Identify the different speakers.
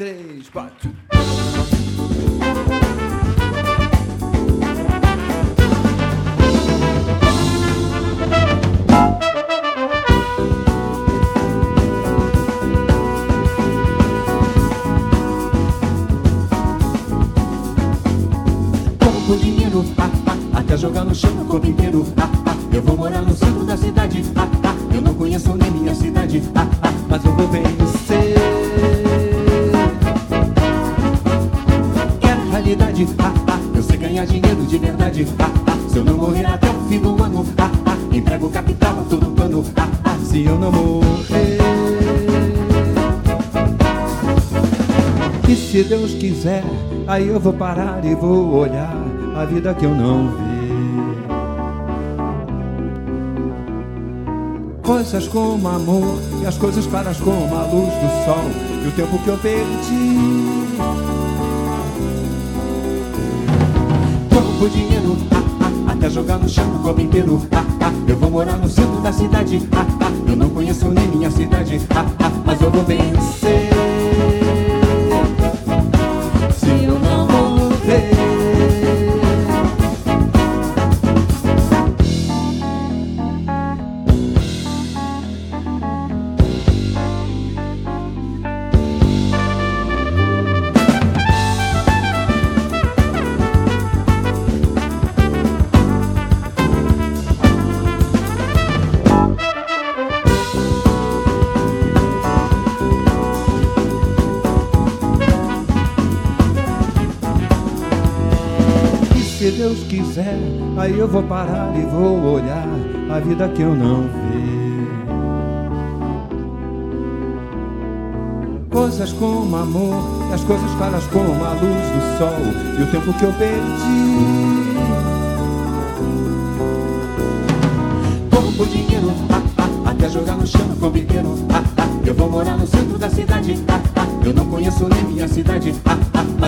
Speaker 1: três, quatro.
Speaker 2: Dinheiro, ah, ah, até jogar no chão o corpo inteiro. Ah, ah, eu vou morar no centro da cidade. Ah, ah, eu não conheço nem minha cidade. Ah, ah,
Speaker 1: Mas eu vou vencer.
Speaker 2: Ah, ah, eu sei ganhar dinheiro de verdade. Ah, ah, se eu não morrer até o fim do ano. Ah, ah, entrego capital a todo pano. Ah, ah,
Speaker 1: Se eu não morrer. E se Deus quiser, aí eu vou parar e vou olhar a vida que eu não vi. Coisas como amor e as coisas claras como a luz do sol e o tempo que eu perdi.
Speaker 2: Como dinheiro, ah, ah, até jogar no chão o corpo inteiro. Ah, ah, eu vou morar no centro da cidade. Ah, ah, eu não conheço nem minha cidade. Ah, ah, mas eu vou vencer. Se
Speaker 1: Deus quiser, aí eu vou parar e vou olhar a vida que eu não vi. Coisas como amor, e as coisas claras como a luz do sol e o tempo que eu perdi.
Speaker 2: Como dinheiro, ah, ah, até jogar no chão o corpo inteiro. Ah, ah, eu vou morar no centro da cidade. Ah, ah, eu não conheço nem minha cidade. Ah, ah,